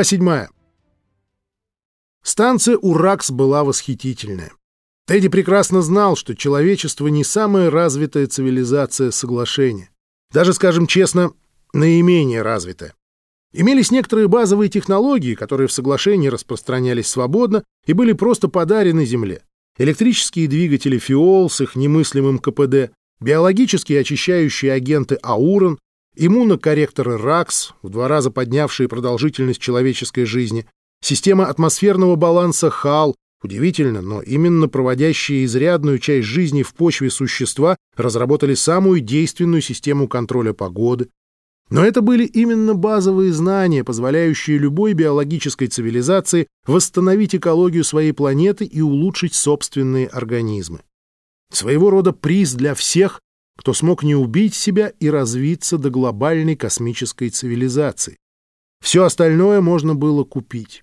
Глава 7. Станция Уракс была восхитительная. Тедди прекрасно знал, что человечество не самая развитая цивилизация соглашения. Даже, скажем честно, наименее развитая. Имелись некоторые базовые технологии, которые в соглашении распространялись свободно и были просто подарены Земле. Электрические двигатели Фиол с их немыслимым КПД, биологические очищающие агенты Аурон, иммунокорректоры РАКС, в два раза поднявшие продолжительность человеческой жизни, система атмосферного баланса ХАЛ, удивительно, но именно проводящие изрядную часть жизни в почве существа разработали самую действенную систему контроля погоды. Но это были именно базовые знания, позволяющие любой биологической цивилизации восстановить экологию своей планеты и улучшить собственные организмы. Своего рода приз для всех, кто смог не убить себя и развиться до глобальной космической цивилизации. Все остальное можно было купить.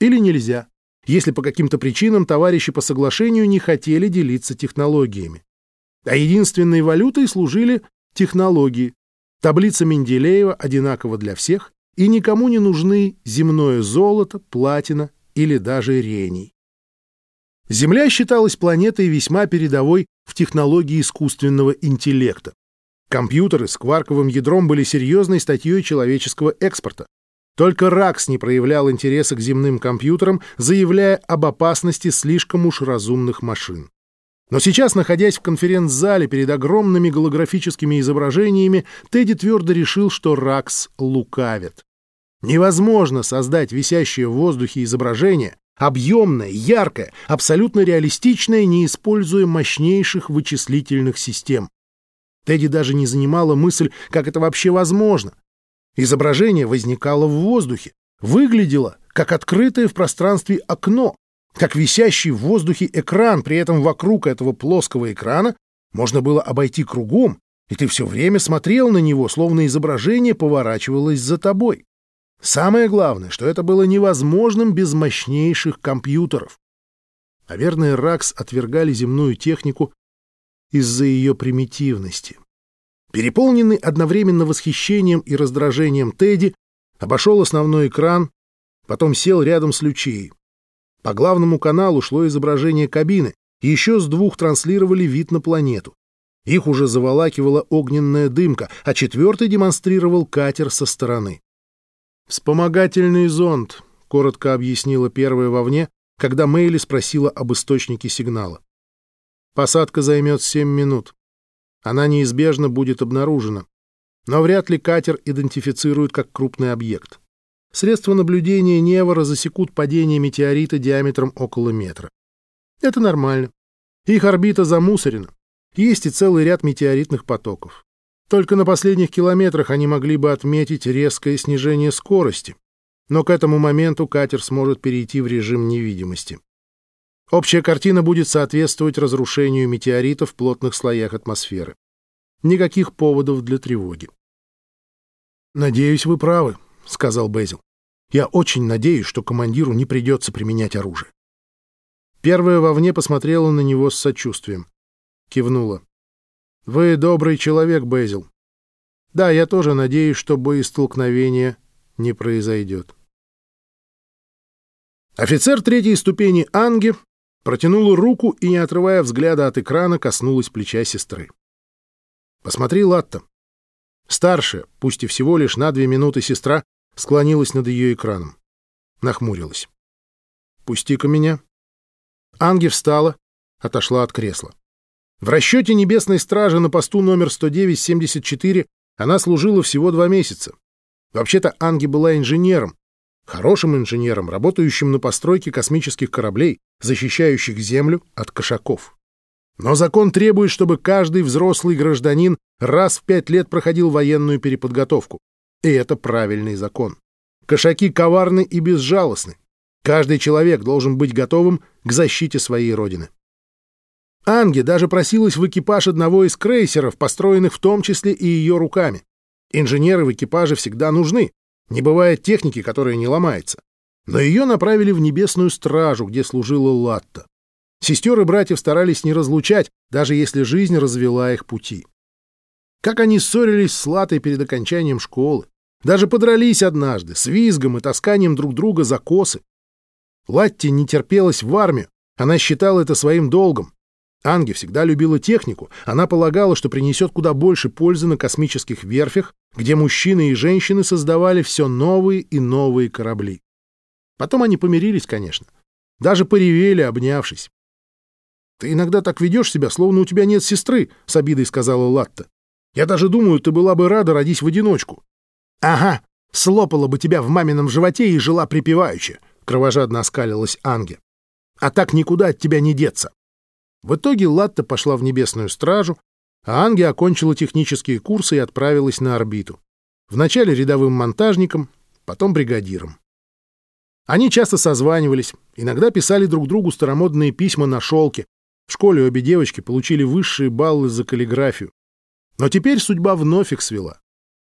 Или нельзя, если по каким-то причинам товарищи по соглашению не хотели делиться технологиями. А единственной валютой служили технологии. Таблица Менделеева одинакова для всех, и никому не нужны земное золото, платина или даже рений. Земля считалась планетой весьма передовой в технологии искусственного интеллекта. Компьютеры с кварковым ядром были серьезной статьей человеческого экспорта. Только РАКС не проявлял интереса к земным компьютерам, заявляя об опасности слишком уж разумных машин. Но сейчас, находясь в конференц-зале перед огромными голографическими изображениями, Тедди твердо решил, что РАКС лукавит. Невозможно создать висящее в воздухе изображение, объемная, яркая, абсолютно реалистичная, не используя мощнейших вычислительных систем. Тедди даже не занимала мысль, как это вообще возможно. Изображение возникало в воздухе, выглядело как открытое в пространстве окно, как висящий в воздухе экран, при этом вокруг этого плоского экрана можно было обойти кругом, и ты все время смотрел на него, словно изображение поворачивалось за тобой. Самое главное, что это было невозможным без мощнейших компьютеров. Наверное, РАКС отвергали земную технику из-за ее примитивности. Переполненный одновременно восхищением и раздражением Тедди обошел основной экран, потом сел рядом с Лючией. По главному каналу шло изображение кабины, и еще с двух транслировали вид на планету. Их уже заволакивала огненная дымка, а четвертый демонстрировал катер со стороны. «Вспомогательный зонд», — коротко объяснила первая вовне, когда Мэйли спросила об источнике сигнала. «Посадка займет семь минут. Она неизбежно будет обнаружена, но вряд ли катер идентифицируют как крупный объект. Средства наблюдения Невора засекут падение метеорита диаметром около метра. Это нормально. Их орбита замусорена. Есть и целый ряд метеоритных потоков. Только на последних километрах они могли бы отметить резкое снижение скорости, но к этому моменту катер сможет перейти в режим невидимости. Общая картина будет соответствовать разрушению метеоритов в плотных слоях атмосферы. Никаких поводов для тревоги. «Надеюсь, вы правы», — сказал Безил. «Я очень надеюсь, что командиру не придется применять оружие». Первая вовне посмотрела на него с сочувствием. Кивнула. Вы добрый человек, Безил. Да, я тоже надеюсь, что боестолкновение не произойдет. Офицер третьей ступени Анги протянула руку и, не отрывая взгляда от экрана, коснулась плеча сестры. «Посмотри, Латта». Старшая, пусть и всего лишь на две минуты сестра, склонилась над ее экраном. Нахмурилась. «Пусти-ка меня». Анги встала, отошла от кресла. В расчете Небесной Стражи на посту номер 109-74 она служила всего два месяца. Вообще-то Анги была инженером, хорошим инженером, работающим на постройке космических кораблей, защищающих Землю от кошаков. Но закон требует, чтобы каждый взрослый гражданин раз в пять лет проходил военную переподготовку. И это правильный закон. Кошаки коварны и безжалостны. Каждый человек должен быть готовым к защите своей родины. Анге даже просилась в экипаж одного из крейсеров, построенных в том числе и ее руками. Инженеры в экипаже всегда нужны. Не бывает техники, которая не ломается. Но ее направили в небесную стражу, где служила Латта. Сестер и братьев старались не разлучать, даже если жизнь развела их пути. Как они ссорились с Латой перед окончанием школы. Даже подрались однажды, с визгом и тасканием друг друга за косы. Латти не терпелась в армию, она считала это своим долгом. Анги всегда любила технику, она полагала, что принесет куда больше пользы на космических верфях, где мужчины и женщины создавали все новые и новые корабли. Потом они помирились, конечно. Даже поревели, обнявшись. «Ты иногда так ведешь себя, словно у тебя нет сестры», — с обидой сказала Латта. «Я даже думаю, ты была бы рада родить в одиночку». «Ага, слопала бы тебя в мамином животе и жила припеваючи», — кровожадно оскалилась Анге. «А так никуда от тебя не деться». В итоге Латта пошла в небесную стражу, а Анге окончила технические курсы и отправилась на орбиту. Вначале рядовым монтажником, потом бригадиром. Они часто созванивались, иногда писали друг другу старомодные письма на шелке, в школе обе девочки получили высшие баллы за каллиграфию. Но теперь судьба вновь их свела.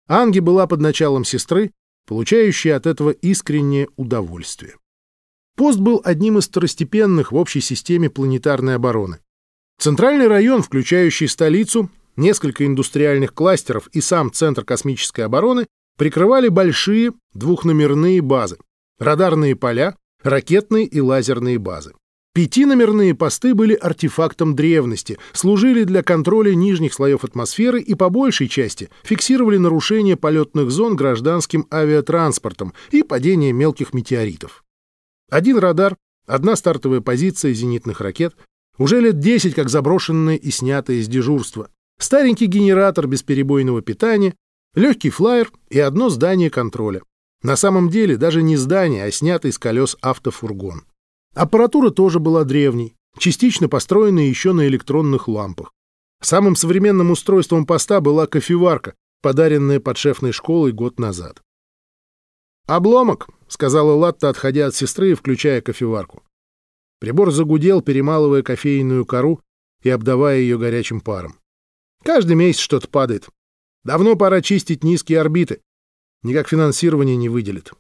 Анги была под началом сестры, получающей от этого искреннее удовольствие. Пост был одним из второстепенных в общей системе планетарной обороны. Центральный район, включающий столицу, несколько индустриальных кластеров и сам Центр космической обороны, прикрывали большие двухномерные базы, радарные поля, ракетные и лазерные базы. Пятиномерные посты были артефактом древности, служили для контроля нижних слоев атмосферы и по большей части фиксировали нарушение полетных зон гражданским авиатранспортом и падение мелких метеоритов. Один радар, одна стартовая позиция зенитных ракет, уже лет 10 как заброшенные и снятые из дежурства, старенький генератор бесперебойного питания, легкий флайер и одно здание контроля. На самом деле даже не здание, а снятый с колес автофургон. Аппаратура тоже была древней, частично построенная еще на электронных лампах. Самым современным устройством поста была кофеварка, подаренная подшефной школой год назад. «Обломок», — сказала Латта, отходя от сестры и включая кофеварку. Прибор загудел, перемалывая кофейную кору и обдавая ее горячим паром. «Каждый месяц что-то падает. Давно пора чистить низкие орбиты. Никак финансирование не выделит.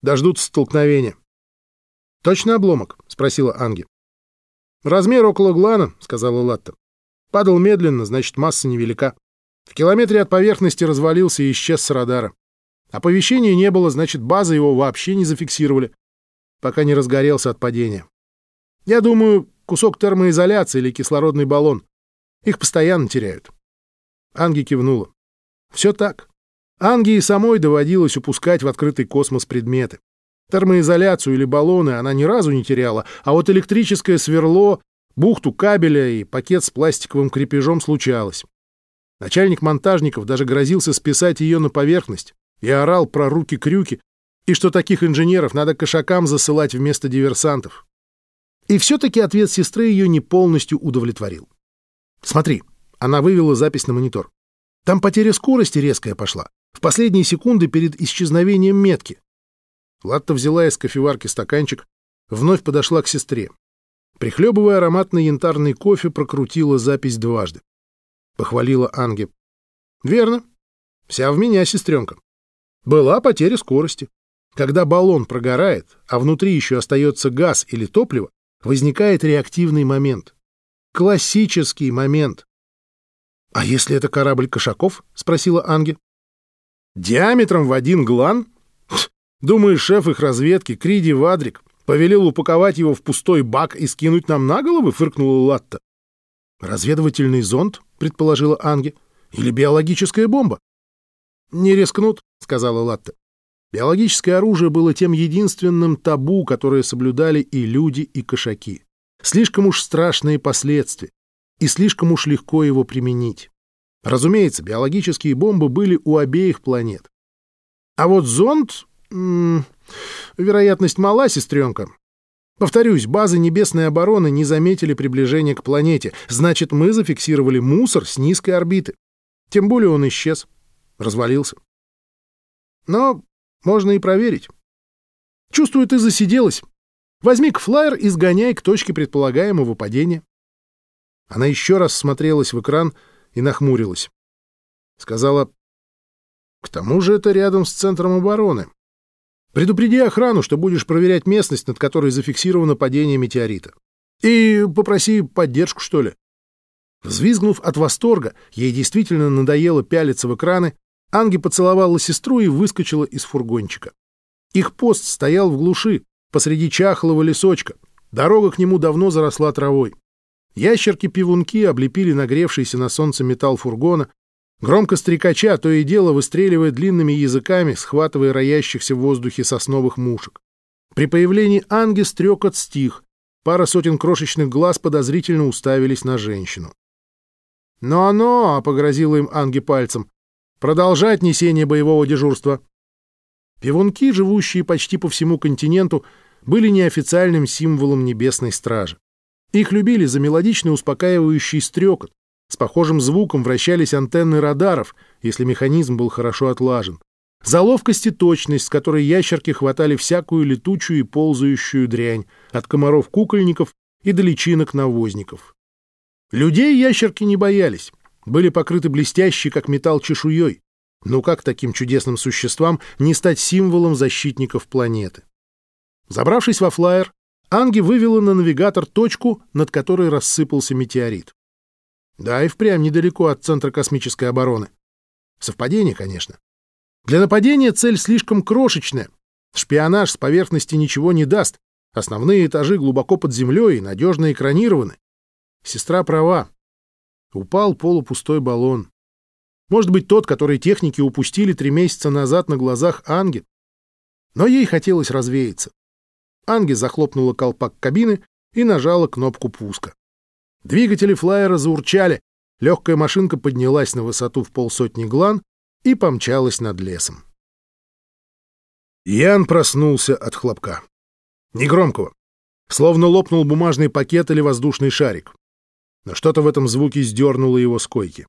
Дождутся столкновения. «Точно обломок?» — спросила Анги. «Размер около глана», — сказала Латта. «Падал медленно, значит, масса невелика. В километре от поверхности развалился и исчез с радара. Оповещения не было, значит, базы его вообще не зафиксировали, пока не разгорелся от падения. Я думаю, кусок термоизоляции или кислородный баллон. Их постоянно теряют». Анги кивнула. «Все так. Анги и самой доводилось упускать в открытый космос предметы. Термоизоляцию или баллоны она ни разу не теряла, а вот электрическое сверло, бухту кабеля и пакет с пластиковым крепежом случалось. Начальник монтажников даже грозился списать ее на поверхность и орал про руки-крюки, и что таких инженеров надо кошакам засылать вместо диверсантов. И все-таки ответ сестры ее не полностью удовлетворил. «Смотри», — она вывела запись на монитор. «Там потеря скорости резкая пошла, в последние секунды перед исчезновением метки. Латта взяла из кофеварки стаканчик, вновь подошла к сестре. Прихлебывая ароматный янтарный кофе, прокрутила запись дважды. Похвалила Анге. «Верно. Вся в меня, сестренка. Была потеря скорости. Когда баллон прогорает, а внутри еще остается газ или топливо, возникает реактивный момент. Классический момент. «А если это корабль Кошаков?» — спросила Анге. «Диаметром в один глан? Думаешь, шеф их разведки, Криди Вадрик, повелел упаковать его в пустой бак и скинуть нам на головы?» — фыркнула Латта. «Разведывательный зонд?» — предположила Анги. «Или биологическая бомба?» «Не рискнут», — сказала Латта. Биологическое оружие было тем единственным табу, которое соблюдали и люди, и кошаки. Слишком уж страшные последствия, и слишком уж легко его применить. Разумеется, биологические бомбы были у обеих планет. А вот зонд М -м, вероятность мала, сестренка. Повторюсь, базы небесной обороны не заметили приближения к планете. Значит, мы зафиксировали мусор с низкой орбиты. Тем более он исчез, развалился. Но можно и проверить. Чувствую, ты засиделась. Возьми-ка флайер и сгоняй к точке предполагаемого падения. Она еще раз смотрелась в экран и нахмурилась. Сказала, к тому же это рядом с центром обороны. Предупреди охрану, что будешь проверять местность, над которой зафиксировано падение метеорита. И попроси поддержку, что ли. Взвизгнув от восторга, ей действительно надоело пялиться в экраны, Анги поцеловала сестру и выскочила из фургончика. Их пост стоял в глуши, посреди чахлого лесочка. Дорога к нему давно заросла травой. Ящерки-пивунки облепили нагревшийся на солнце металл фургона, громко стрекача, то и дело выстреливая длинными языками, схватывая роящихся в воздухе сосновых мушек. При появлении Анги стрекот стих, пара сотен крошечных глаз подозрительно уставились на женщину. «Но-но!» — погрозила им Анги пальцем. «Продолжать несение боевого дежурства!» Пивунки, живущие почти по всему континенту, были неофициальным символом небесной стражи. Их любили за мелодичный успокаивающий стрекот. С похожим звуком вращались антенны радаров, если механизм был хорошо отлажен. За ловкость и точность, с которой ящерки хватали всякую летучую и ползающую дрянь, от комаров-кукольников и до личинок-навозников. Людей ящерки не боялись, были покрыты блестящей, как металл, чешуей. Но как таким чудесным существам не стать символом защитников планеты? Забравшись во флайер, Анги вывела на навигатор точку, над которой рассыпался метеорит. Да, и впрямь недалеко от Центра космической обороны. Совпадение, конечно. Для нападения цель слишком крошечная. Шпионаж с поверхности ничего не даст. Основные этажи глубоко под землей и надежно экранированы. Сестра права. Упал полупустой баллон. Может быть, тот, который техники упустили три месяца назад на глазах Анги. Но ей хотелось развеяться. Анги захлопнула колпак кабины и нажала кнопку пуска. Двигатели флайера заурчали, легкая машинка поднялась на высоту в полсотни глан и помчалась над лесом. Ян проснулся от хлопка. Негромкого. Словно лопнул бумажный пакет или воздушный шарик. Но что-то в этом звуке сдернуло его с койки.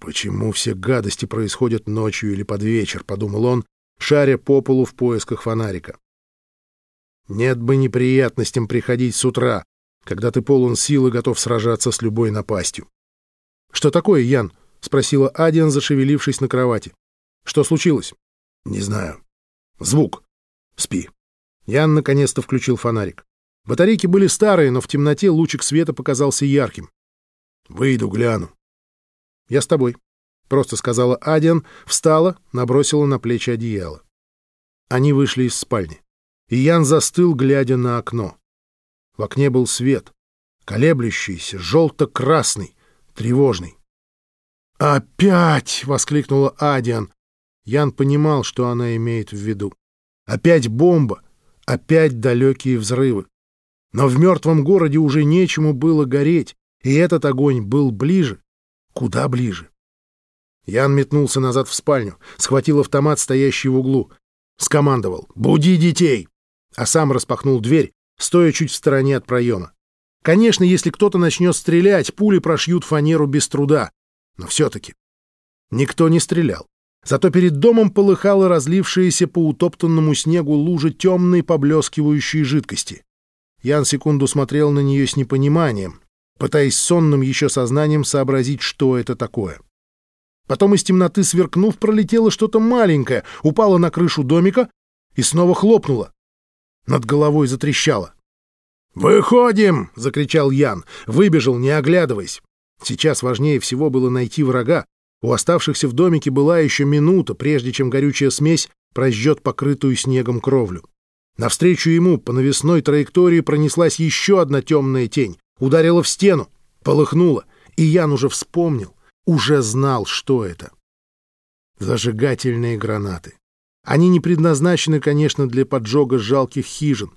«Почему все гадости происходят ночью или под вечер?» — подумал он, шаря по полу в поисках фонарика. Нет бы неприятностям приходить с утра, когда ты полон сил и готов сражаться с любой напастью. — Что такое, Ян? — спросила Адиан, зашевелившись на кровати. — Что случилось? — Не знаю. — Звук. Спи. Ян наконец-то включил фонарик. Батарейки были старые, но в темноте лучик света показался ярким. — Выйду, гляну. — Я с тобой, — просто сказала Адиан, встала, набросила на плечи одеяло. Они вышли из спальни и Ян застыл, глядя на окно. В окне был свет, колеблющийся, желто-красный, тревожный. «Опять!» — воскликнула Адиан. Ян понимал, что она имеет в виду. «Опять бомба! Опять далекие взрывы!» Но в мертвом городе уже нечему было гореть, и этот огонь был ближе, куда ближе. Ян метнулся назад в спальню, схватил автомат, стоящий в углу. Скомандовал «Буди детей!» а сам распахнул дверь, стоя чуть в стороне от проема. Конечно, если кто-то начнет стрелять, пули прошьют фанеру без труда. Но все-таки никто не стрелял. Зато перед домом полыхала разлившаяся по утоптанному снегу лужа темной поблескивающей жидкости. Ян секунду смотрел на нее с непониманием, пытаясь сонным еще сознанием сообразить, что это такое. Потом из темноты сверкнув, пролетело что-то маленькое, упало на крышу домика и снова хлопнуло. Над головой затрещало. «Выходим!» — закричал Ян. Выбежал, не оглядываясь. Сейчас важнее всего было найти врага. У оставшихся в домике была еще минута, прежде чем горючая смесь прожжет покрытую снегом кровлю. Навстречу ему по навесной траектории пронеслась еще одна темная тень, ударила в стену, полыхнула, и Ян уже вспомнил, уже знал, что это. Зажигательные гранаты. Они не предназначены, конечно, для поджога жалких хижин.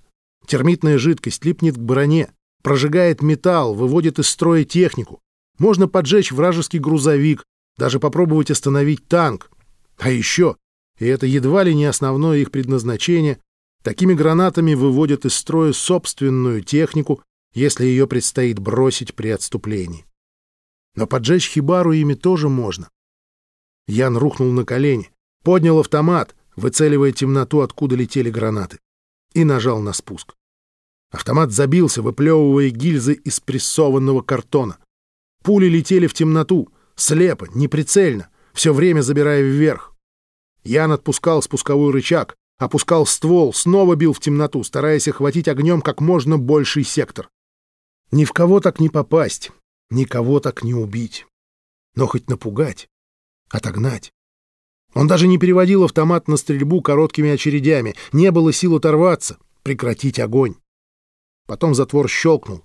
Термитная жидкость липнет к броне, прожигает металл, выводит из строя технику. Можно поджечь вражеский грузовик, даже попробовать остановить танк. А еще, и это едва ли не основное их предназначение, такими гранатами выводят из строя собственную технику, если ее предстоит бросить при отступлении. Но поджечь хибару ими тоже можно. Ян рухнул на колени, поднял автомат, выцеливая темноту, откуда летели гранаты, и нажал на спуск. Автомат забился, выплевывая гильзы из прессованного картона. Пули летели в темноту, слепо, неприцельно, все время забирая вверх. Ян отпускал спусковой рычаг, опускал ствол, снова бил в темноту, стараясь охватить огнем как можно больший сектор. Ни в кого так не попасть, никого так не убить. Но хоть напугать, отогнать. Он даже не переводил автомат на стрельбу короткими очередями. Не было сил оторваться, прекратить огонь. Потом затвор щелкнул.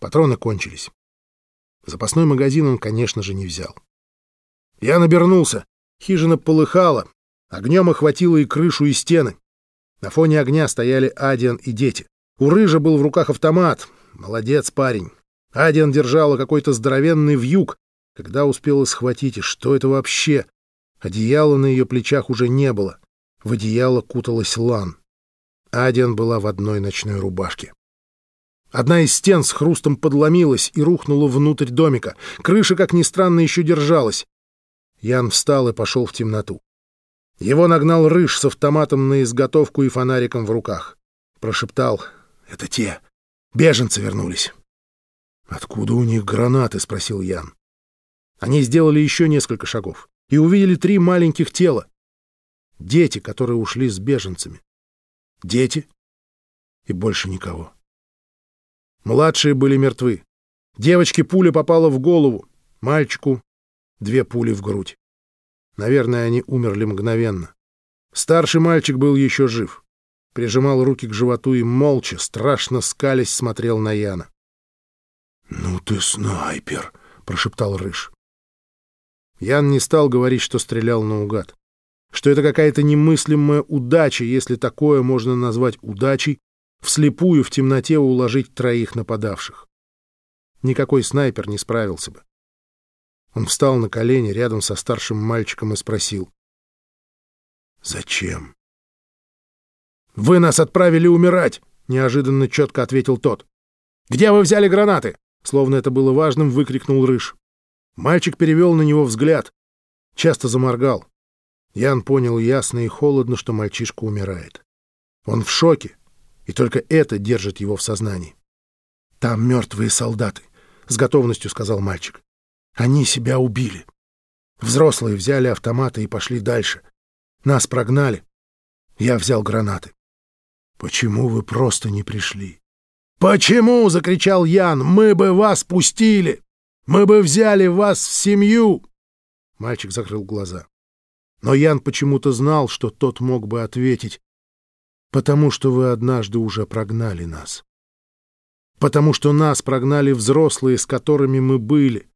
Патроны кончились. Запасной магазин он, конечно же, не взял. Я набернулся. Хижина полыхала. Огнем охватило и крышу, и стены. На фоне огня стояли Адиан и дети. У Рыжа был в руках автомат. Молодец парень. Адиан держала какой-то здоровенный вьюг. Когда успела схватить, и что это вообще? Одеяла на ее плечах уже не было. В одеяло куталась Лан. Адиан была в одной ночной рубашке. Одна из стен с хрустом подломилась и рухнула внутрь домика. Крыша, как ни странно, еще держалась. Ян встал и пошел в темноту. Его нагнал Рыж с автоматом на изготовку и фонариком в руках. Прошептал «Это те. Беженцы вернулись». «Откуда у них гранаты?» — спросил Ян. Они сделали еще несколько шагов и увидели три маленьких тела. Дети, которые ушли с беженцами. Дети и больше никого. Младшие были мертвы. Девочке пуля попала в голову, мальчику две пули в грудь. Наверное, они умерли мгновенно. Старший мальчик был еще жив. Прижимал руки к животу и молча, страшно скалясь, смотрел на Яна. «Ну ты снайпер!» — прошептал Рыж. Ян не стал говорить, что стрелял наугад. Что это какая-то немыслимая удача, если такое можно назвать удачей, вслепую в темноте уложить троих нападавших. Никакой снайпер не справился бы. Он встал на колени рядом со старшим мальчиком и спросил. «Зачем?» «Вы нас отправили умирать!» — неожиданно четко ответил тот. «Где вы взяли гранаты?» Словно это было важным, выкрикнул Рыж. Мальчик перевел на него взгляд. Часто заморгал. Ян понял ясно и холодно, что мальчишка умирает. Он в шоке, и только это держит его в сознании. «Там мертвые солдаты», — с готовностью сказал мальчик. «Они себя убили. Взрослые взяли автоматы и пошли дальше. Нас прогнали. Я взял гранаты. Почему вы просто не пришли?» «Почему?» — закричал Ян. «Мы бы вас пустили! Мы бы взяли вас в семью!» Мальчик закрыл глаза. Но Ян почему-то знал, что тот мог бы ответить потому что вы однажды уже прогнали нас. Потому что нас прогнали взрослые, с которыми мы были.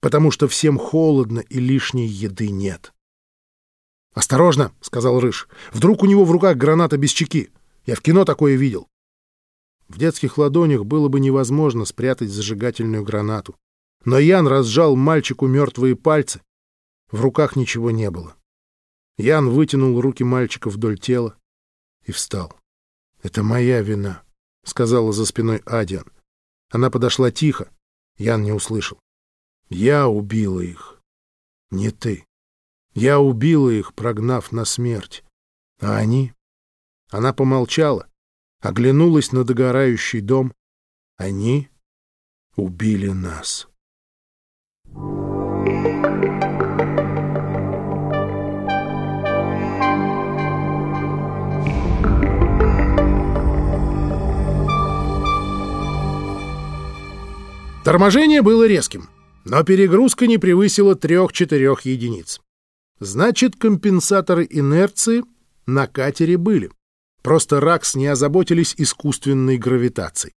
Потому что всем холодно и лишней еды нет. «Осторожно!» — сказал Рыж. «Вдруг у него в руках граната без чеки. Я в кино такое видел». В детских ладонях было бы невозможно спрятать зажигательную гранату. Но Ян разжал мальчику мертвые пальцы. В руках ничего не было. Ян вытянул руки мальчика вдоль тела, и встал. «Это моя вина», — сказала за спиной Адиан. Она подошла тихо. Ян не услышал. «Я убила их. Не ты. Я убила их, прогнав на смерть. А они...» Она помолчала, оглянулась на догорающий дом. «Они убили нас». Торможение было резким, но перегрузка не превысила 3-4 единиц. Значит, компенсаторы инерции на катере были. Просто РАКС не озаботились искусственной гравитацией.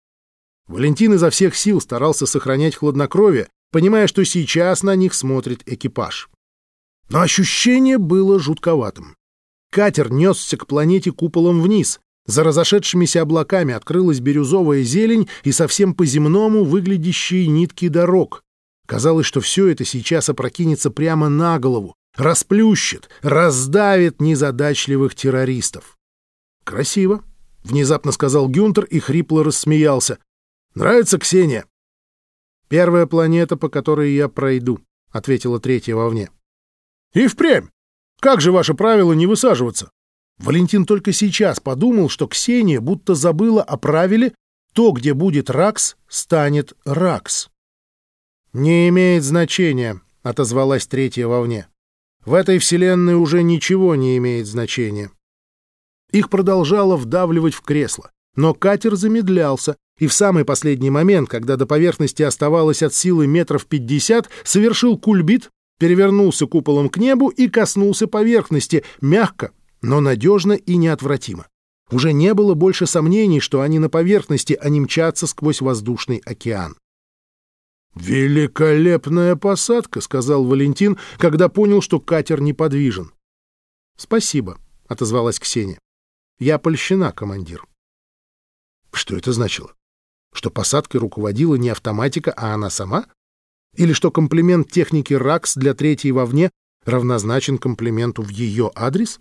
Валентин изо всех сил старался сохранять хладнокровие, понимая, что сейчас на них смотрит экипаж. Но ощущение было жутковатым. Катер несся к планете куполом вниз, за разошедшимися облаками открылась бирюзовая зелень и совсем по-земному выглядящие нитки дорог. Казалось, что все это сейчас опрокинется прямо на голову, расплющит, раздавит незадачливых террористов. «Красиво», — внезапно сказал Гюнтер и хрипло рассмеялся. «Нравится Ксения?» «Первая планета, по которой я пройду», — ответила третья вовне. «И впрямь! Как же ваше правило не высаживаться?» Валентин только сейчас подумал, что Ксения будто забыла о правиле «то, где будет Ракс, станет Ракс». «Не имеет значения», — отозвалась третья вовне. «В этой вселенной уже ничего не имеет значения». Их продолжало вдавливать в кресло, но катер замедлялся, и в самый последний момент, когда до поверхности оставалось от силы метров пятьдесят, совершил кульбит перевернулся куполом к небу и коснулся поверхности, мягко, но надежно и неотвратимо. Уже не было больше сомнений, что они на поверхности, а не мчатся сквозь воздушный океан. «Великолепная посадка», — сказал Валентин, когда понял, что катер неподвижен. «Спасибо», — отозвалась Ксения. «Я польщена, командир». Что это значило? Что посадкой руководила не автоматика, а она сама? Или что комплимент техники РАКС для третьей вовне равнозначен комплименту в ее адрес?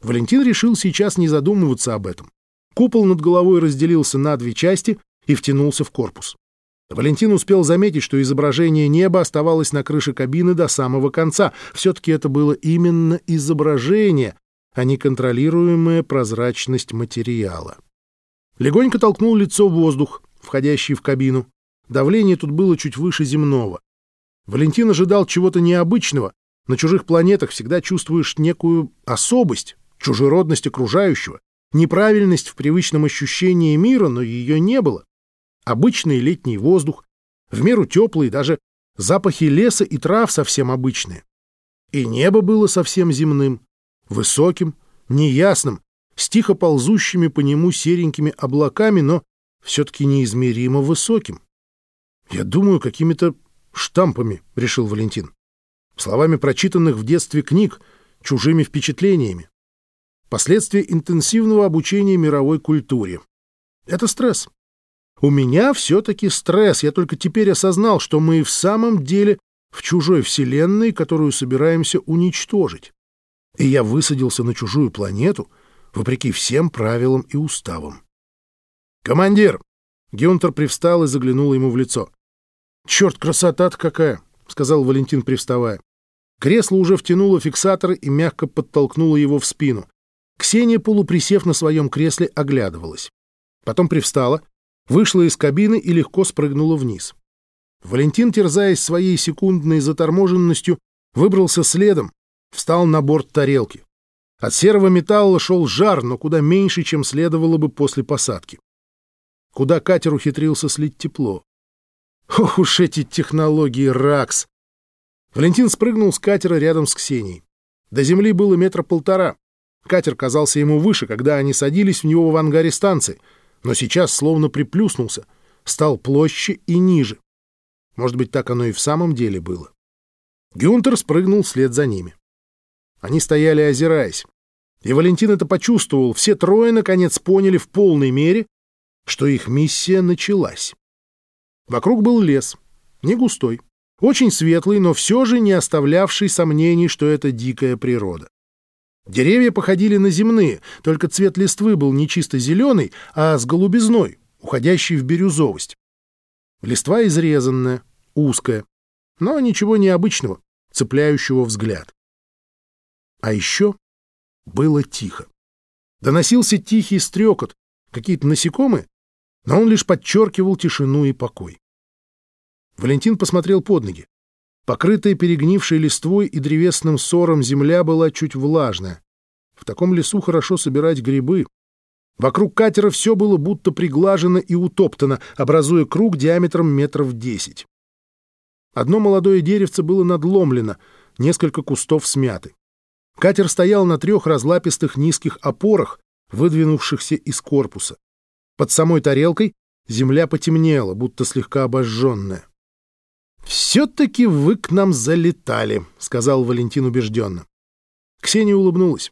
Валентин решил сейчас не задумываться об этом. Купол над головой разделился на две части и втянулся в корпус. Валентин успел заметить, что изображение неба оставалось на крыше кабины до самого конца. Все-таки это было именно изображение, а не контролируемая прозрачность материала. Легонько толкнул лицо в воздух, входящий в кабину. Давление тут было чуть выше земного. Валентин ожидал чего-то необычного. На чужих планетах всегда чувствуешь некую особость, чужеродность окружающего, неправильность в привычном ощущении мира, но ее не было. Обычный летний воздух, в меру теплый, даже запахи леса и трав совсем обычные. И небо было совсем земным, высоким, неясным, с тихо ползущими по нему серенькими облаками, но все-таки неизмеримо высоким. «Я думаю, какими-то штампами», — решил Валентин. Словами прочитанных в детстве книг, чужими впечатлениями. Последствия интенсивного обучения мировой культуре. Это стресс. У меня все-таки стресс. Я только теперь осознал, что мы и в самом деле в чужой вселенной, которую собираемся уничтожить. И я высадился на чужую планету, вопреки всем правилам и уставам. «Командир!» Гюнтер привстал и заглянул ему в лицо. «Черт, красота-то какая!» — сказал Валентин, привставая. Кресло уже втянуло фиксатор и мягко подтолкнуло его в спину. Ксения, полуприсев на своем кресле, оглядывалась. Потом привстала, вышла из кабины и легко спрыгнула вниз. Валентин, терзаясь своей секундной заторможенностью, выбрался следом, встал на борт тарелки. От серого металла шел жар, но куда меньше, чем следовало бы после посадки. Куда катер ухитрился слить тепло. Ох уж эти технологии РАКС! Валентин спрыгнул с катера рядом с Ксенией. До земли было метра полтора. Катер казался ему выше, когда они садились в него в ангаре станции, но сейчас словно приплюснулся, стал площе и ниже. Может быть, так оно и в самом деле было. Гюнтер спрыгнул вслед за ними. Они стояли, озираясь. И Валентин это почувствовал. Все трое, наконец, поняли в полной мере, что их миссия началась. Вокруг был лес, не густой, очень светлый, но все же не оставлявший сомнений, что это дикая природа. Деревья походили на земные, только цвет листвы был не чисто зеленый, а с голубизной, уходящей в бирюзовость. Листва изрезанная, узкая, но ничего необычного, цепляющего взгляд. А еще было тихо. Доносился тихий стрекот, какие-то насекомые, но он лишь подчеркивал тишину и покой. Валентин посмотрел под ноги. Покрытая перегнившей листвой и древесным сором земля была чуть влажная. В таком лесу хорошо собирать грибы. Вокруг катера все было будто приглажено и утоптано, образуя круг диаметром метров десять. Одно молодое деревце было надломлено, несколько кустов смяты. Катер стоял на трех разлапистых низких опорах, выдвинувшихся из корпуса. Под самой тарелкой земля потемнела, будто слегка обожженная. «Все-таки вы к нам залетали», — сказал Валентин убежденно. Ксения улыбнулась.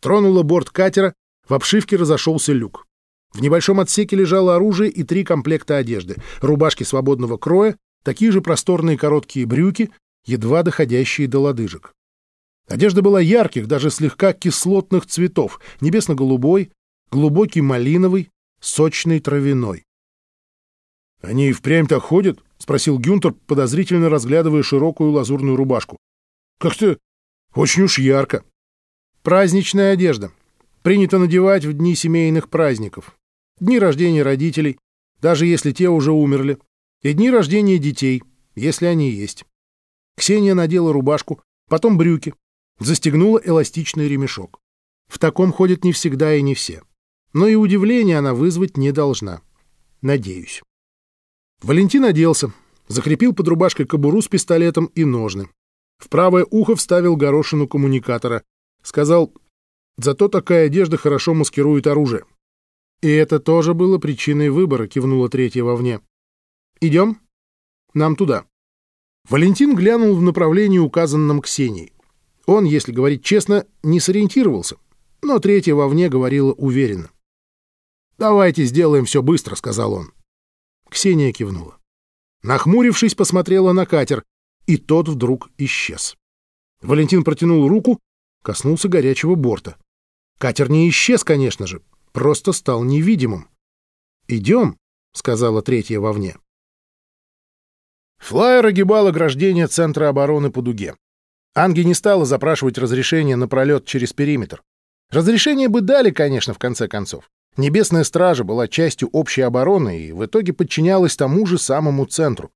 Тронула борт катера, в обшивке разошелся люк. В небольшом отсеке лежало оружие и три комплекта одежды. Рубашки свободного кроя, такие же просторные короткие брюки, едва доходящие до лодыжек. Одежда была ярких, даже слегка кислотных цветов, небесно-голубой, глубокий малиновый, сочный травяной. «Они и впрямь так ходят?» — спросил Гюнтер, подозрительно разглядывая широкую лазурную рубашку. «Как-то очень уж ярко». «Праздничная одежда. Принято надевать в дни семейных праздников. Дни рождения родителей, даже если те уже умерли, и дни рождения детей, если они есть». Ксения надела рубашку, потом брюки, застегнула эластичный ремешок. В таком ходят не всегда и не все. Но и удивления она вызвать не должна. Надеюсь. Валентин оделся, закрепил под рубашкой кобуру с пистолетом и ножны. В правое ухо вставил горошину коммуникатора. Сказал, зато такая одежда хорошо маскирует оружие. И это тоже было причиной выбора, кивнула третья вовне. Идем? Нам туда. Валентин глянул в направлении, указанном Ксенией. Он, если говорить честно, не сориентировался, но третья вовне говорила уверенно. «Давайте сделаем все быстро», — сказал он. Ксения кивнула. Нахмурившись, посмотрела на катер, и тот вдруг исчез. Валентин протянул руку, коснулся горячего борта. Катер не исчез, конечно же, просто стал невидимым. «Идем», — сказала третья вовне. Флайер огибал ограждение Центра обороны по дуге. Анги не стала запрашивать разрешение на пролет через периметр. Разрешение бы дали, конечно, в конце концов. Небесная стража была частью общей обороны и в итоге подчинялась тому же самому центру.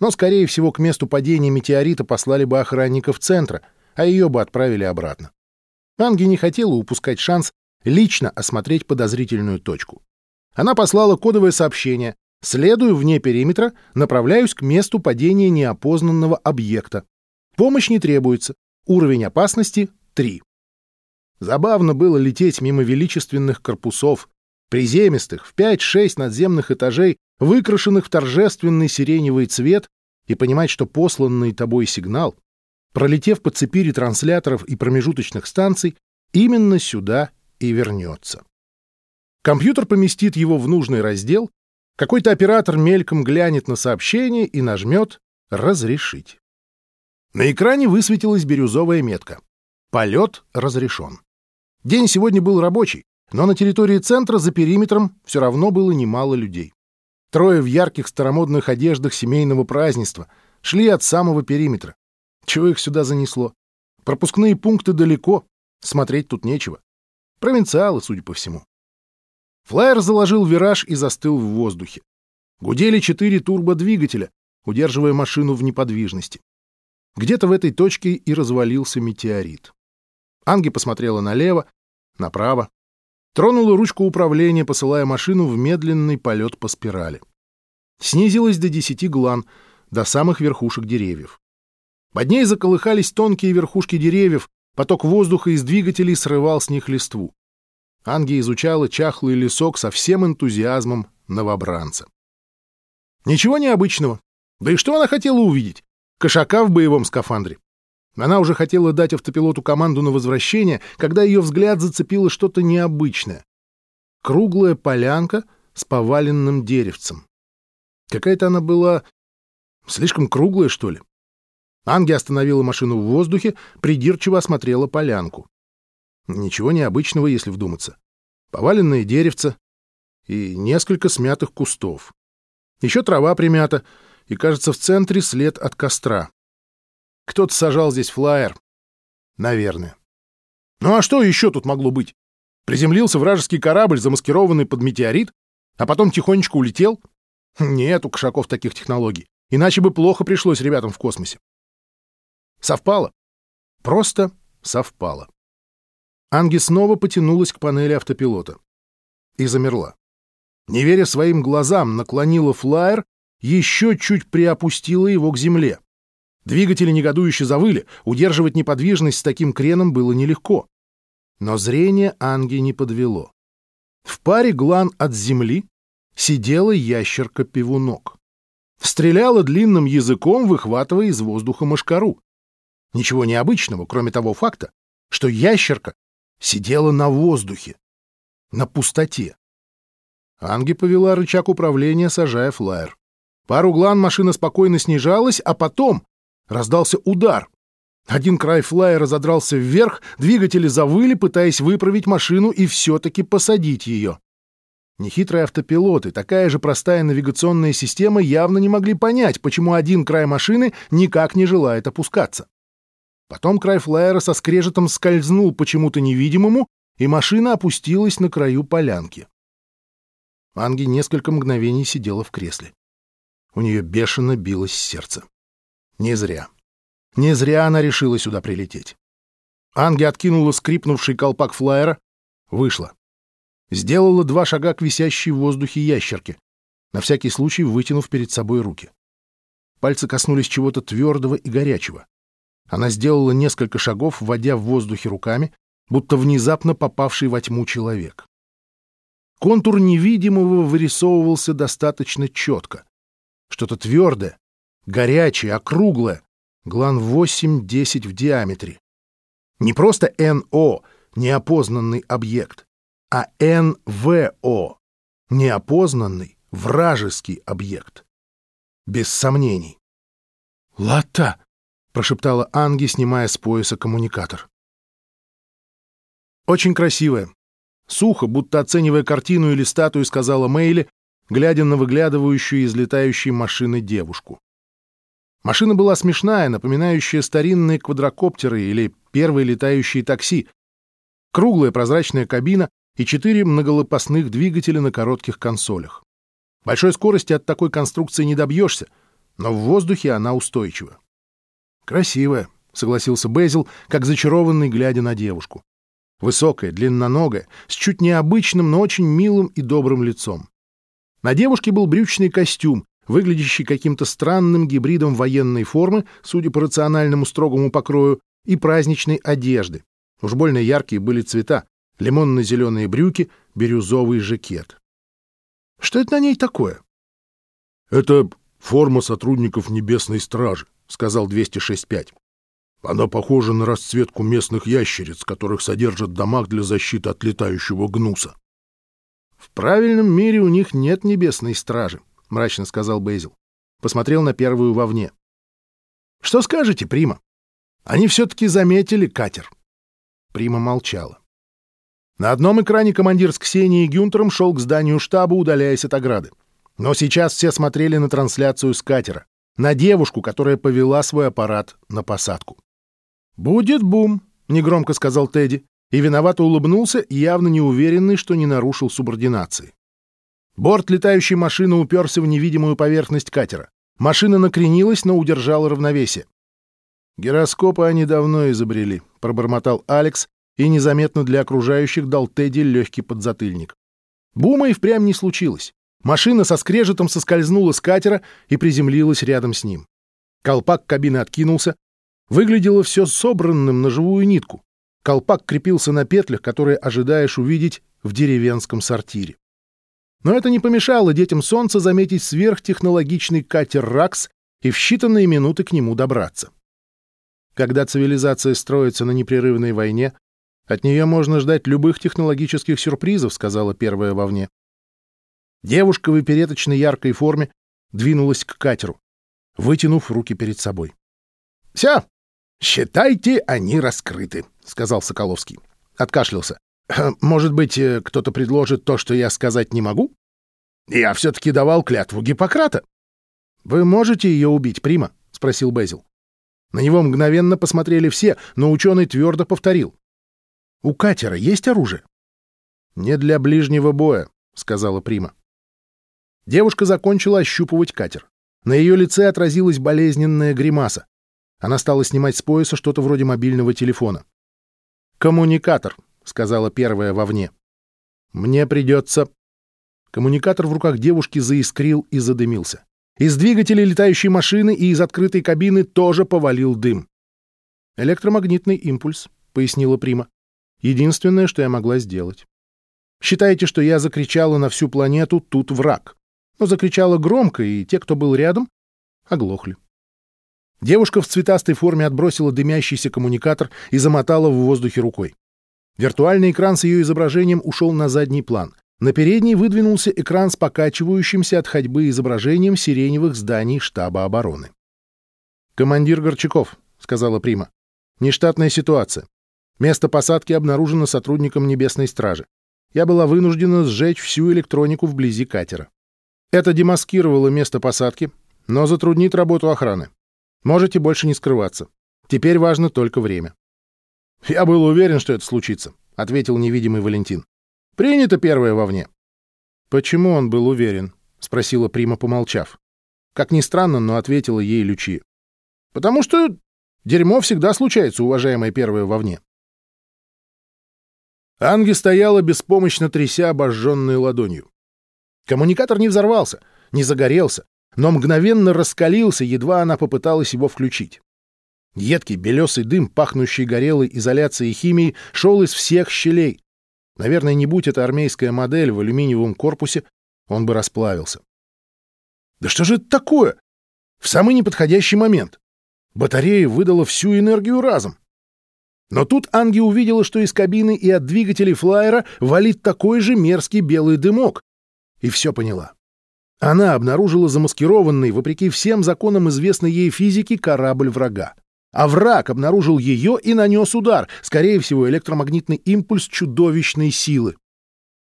Но, скорее всего, к месту падения метеорита послали бы охранников центра, а ее бы отправили обратно. Анги не хотела упускать шанс лично осмотреть подозрительную точку. Она послала кодовое сообщение «Следую вне периметра, направляюсь к месту падения неопознанного объекта. Помощь не требуется. Уровень опасности — 3». Забавно было лететь мимо величественных корпусов, приземистых, в 5-6 надземных этажей, выкрашенных в торжественный сиреневый цвет, и понимать, что посланный тобой сигнал, пролетев по цепи ретрансляторов и промежуточных станций, именно сюда и вернется. Компьютер поместит его в нужный раздел, какой-то оператор мельком глянет на сообщение и нажмет «Разрешить». На экране высветилась бирюзовая метка. Полет разрешен. День сегодня был рабочий, но на территории центра за периметром все равно было немало людей. Трое в ярких старомодных одеждах семейного празднества шли от самого периметра. Чего их сюда занесло? Пропускные пункты далеко, смотреть тут нечего. Провинциалы, судя по всему. Флайер заложил вираж и застыл в воздухе. Гудели четыре турбодвигателя, удерживая машину в неподвижности. Где-то в этой точке и развалился метеорит. Анги посмотрела налево, направо. Тронула ручку управления, посылая машину в медленный полет по спирали. Снизилась до десяти глан, до самых верхушек деревьев. Под ней заколыхались тонкие верхушки деревьев, поток воздуха из двигателей срывал с них листву. Анги изучала чахлый лесок со всем энтузиазмом новобранца. Ничего необычного. Да и что она хотела увидеть? Кошака в боевом скафандре. Она уже хотела дать автопилоту команду на возвращение, когда ее взгляд зацепило что-то необычное. Круглая полянка с поваленным деревцем. Какая-то она была слишком круглая, что ли. Анги остановила машину в воздухе, придирчиво осмотрела полянку. Ничего необычного, если вдуматься. Поваленное деревце и несколько смятых кустов. Еще трава примята, и, кажется, в центре след от костра. Кто-то сажал здесь флаер. Наверное. Ну а что еще тут могло быть? Приземлился вражеский корабль, замаскированный под метеорит, а потом тихонечко улетел? Нет у кошаков таких технологий. Иначе бы плохо пришлось ребятам в космосе. Совпало. Просто совпало. Анги снова потянулась к панели автопилота. И замерла. Не веря своим глазам, наклонила флайер, еще чуть приопустила его к земле. Двигатели негодующе завыли, удерживать неподвижность с таким креном было нелегко. Но зрение Анги не подвело. В паре глан от земли сидела ящерка-пивунок. Стреляла длинным языком, выхватывая из воздуха мошкару. Ничего необычного, кроме того факта, что ящерка сидела на воздухе, на пустоте. Анги повела рычаг управления, сажая флайер. Пару глан машина спокойно снижалась, а потом Раздался удар. Один край флайера задрался вверх, двигатели завыли, пытаясь выправить машину и все-таки посадить ее. Нехитрые автопилоты, такая же простая навигационная система явно не могли понять, почему один край машины никак не желает опускаться. Потом край флайера со скрежетом скользнул почему-то невидимому, и машина опустилась на краю полянки. Анги несколько мгновений сидела в кресле. У нее бешено билось сердце. Не зря. Не зря она решила сюда прилететь. Анги откинула скрипнувший колпак флайера, вышла. Сделала два шага к висящей в воздухе ящерке, на всякий случай вытянув перед собой руки. Пальцы коснулись чего-то твердого и горячего. Она сделала несколько шагов, вводя в воздухе руками, будто внезапно попавший во тьму человек. Контур невидимого вырисовывался достаточно четко. Что-то твердое, горячее, округлое, глан 8-10 в диаметре. Не просто НО, неопознанный объект, а НВО, неопознанный вражеский объект. Без сомнений. «Лата!» — прошептала Анги, снимая с пояса коммуникатор. «Очень красивая». Сухо, будто оценивая картину или статую, сказала Мэйли, глядя на выглядывающую из летающей машины девушку. Машина была смешная, напоминающая старинные квадрокоптеры или первые летающие такси. Круглая прозрачная кабина и четыре многолопастных двигателя на коротких консолях. Большой скорости от такой конструкции не добьешься, но в воздухе она устойчива. «Красивая», — согласился Безил, как зачарованный, глядя на девушку. Высокая, длинноногая, с чуть необычным, но очень милым и добрым лицом. На девушке был брючный костюм, выглядящий каким-то странным гибридом военной формы, судя по рациональному строгому покрою, и праздничной одежды. Уж больно яркие были цвета — лимонно-зеленые брюки, бирюзовый жакет. Что это на ней такое? — Это форма сотрудников Небесной Стражи, — сказал 206.5. Она похожа на расцветку местных ящериц, которых содержат в домах для защиты от летающего гнуса. — В правильном мире у них нет Небесной Стражи, — мрачно сказал Бейзил. Посмотрел на первую вовне. — Что скажете, Прима? Они все-таки заметили катер. Прима молчала. На одном экране командир с Ксенией и Гюнтером шел к зданию штаба, удаляясь от ограды. Но сейчас все смотрели на трансляцию с катера, на девушку, которая повела свой аппарат на посадку. «Будет бум», — негромко сказал Тедди, и виновато улыбнулся, явно неуверенный, что не нарушил субординации. Борт летающей машины уперся в невидимую поверхность катера. Машина накренилась, но удержала равновесие. «Гироскопы они давно изобрели», — пробормотал Алекс и незаметно для окружающих дал Тедди легкий подзатыльник. Бума и впрямь не случилось. Машина со скрежетом соскользнула с катера и приземлилась рядом с ним. Колпак кабины откинулся. Выглядело все собранным на живую нитку. Колпак крепился на петлях, которые ожидаешь увидеть в деревенском сортире. Но это не помешало детям солнца заметить сверхтехнологичный катер «Ракс» и в считанные минуты к нему добраться. Когда цивилизация строится на непрерывной войне, от нее можно ждать любых технологических сюрпризов, сказала первая вовне. Девушка в опереточной яркой форме двинулась к катеру, вытянув руки перед собой. — Все, считайте, они раскрыты, — сказал Соколовский. Откашлялся. — Может быть, э, кто-то предложит то, что я сказать не могу? Я все-таки давал клятву Гиппократа. — Вы можете ее убить, Прима? — спросил Безил. На него мгновенно посмотрели все, но ученый твердо повторил. — У катера есть оружие? — Не для ближнего боя, — сказала Прима. Девушка закончила ощупывать катер. На ее лице отразилась болезненная гримаса. Она стала снимать с пояса что-то вроде мобильного телефона. «Коммуникатор», — сказала первая вовне. «Мне придется...» Коммуникатор в руках девушки заискрил и задымился. Из двигателя летающей машины и из открытой кабины тоже повалил дым. «Электромагнитный импульс», — пояснила Прима. «Единственное, что я могла сделать. Считаете, что я закричала на всю планету «тут враг» но закричала громко, и те, кто был рядом, оглохли. Девушка в цветастой форме отбросила дымящийся коммуникатор и замотала в воздухе рукой. Виртуальный экран с ее изображением ушел на задний план. На передний выдвинулся экран с покачивающимся от ходьбы изображением сиреневых зданий штаба обороны. «Командир Горчаков», — сказала Прима, — «нештатная ситуация. Место посадки обнаружено сотрудником Небесной Стражи. Я была вынуждена сжечь всю электронику вблизи катера. Это демаскировало место посадки, но затруднит работу охраны. Можете больше не скрываться. Теперь важно только время. — Я был уверен, что это случится, — ответил невидимый Валентин. — Принято первое вовне. — Почему он был уверен? — спросила Прима, помолчав. Как ни странно, но ответила ей Лючи. — Потому что дерьмо всегда случается, уважаемая первая вовне. Анги стояла, беспомощно тряся обожженной ладонью. Коммуникатор не взорвался, не загорелся, но мгновенно раскалился, едва она попыталась его включить. Едкий белесый дым, пахнущий горелой изоляцией и химией, шел из всех щелей. Наверное, не будь это армейская модель в алюминиевом корпусе, он бы расплавился. Да что же это такое? В самый неподходящий момент. Батарея выдала всю энергию разом. Но тут Анги увидела, что из кабины и от двигателей флайера валит такой же мерзкий белый дымок. И все поняла. Она обнаружила замаскированный, вопреки всем законам известной ей физики, корабль врага. А враг обнаружил ее и нанес удар, скорее всего, электромагнитный импульс чудовищной силы.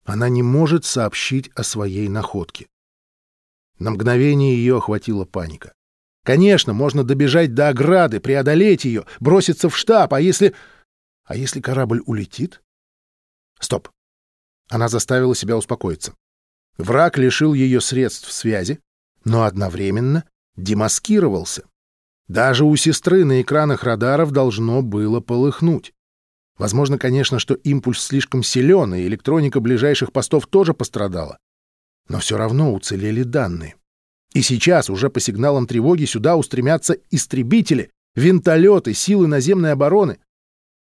Она не может сообщить о своей находке. На мгновение ее охватила паника. Конечно, можно добежать до ограды, преодолеть ее, броситься в штаб, а если... А если корабль улетит? Стоп. Она заставила себя успокоиться. Враг лишил ее средств связи, но одновременно демаскировался. Даже у сестры на экранах радаров должно было полыхнуть. Возможно, конечно, что импульс слишком силен, и электроника ближайших постов тоже пострадала. Но все равно уцелели данные. И сейчас уже по сигналам тревоги сюда устремятся истребители, винтолеты, силы наземной обороны.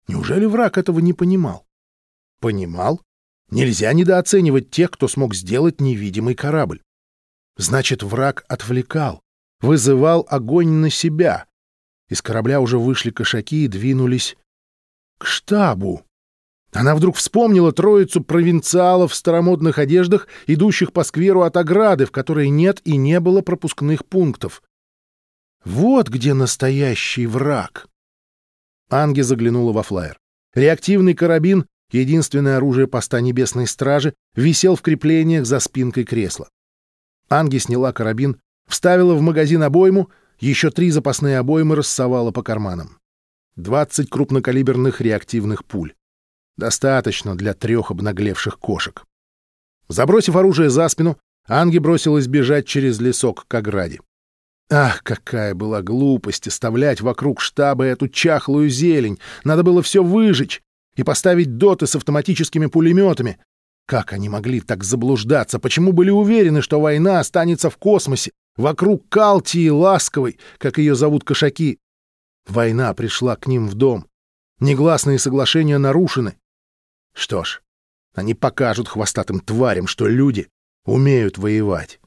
Неужели враг этого не понимал? Понимал. Нельзя недооценивать тех, кто смог сделать невидимый корабль. Значит, враг отвлекал, вызывал огонь на себя. Из корабля уже вышли кошаки и двинулись к штабу. Она вдруг вспомнила троицу провинциалов в старомодных одеждах, идущих по скверу от ограды, в которой нет и не было пропускных пунктов. Вот где настоящий враг. Анги заглянула во флайер. Реактивный карабин, единственное оружие поста Небесной Стражи, висел в креплениях за спинкой кресла. Анги сняла карабин, вставила в магазин обойму, еще три запасные обоймы рассовала по карманам. Двадцать крупнокалиберных реактивных пуль. Достаточно для трех обнаглевших кошек. Забросив оружие за спину, Анги бросилась бежать через лесок к ограде. Ах, какая была глупость оставлять вокруг штаба эту чахлую зелень! Надо было все выжечь и поставить доты с автоматическими пулеметами. Как они могли так заблуждаться? Почему были уверены, что война останется в космосе, вокруг Калтии Ласковой, как ее зовут кошаки? Война пришла к ним в дом. Негласные соглашения нарушены. Что ж, они покажут хвостатым тварям, что люди умеют воевать.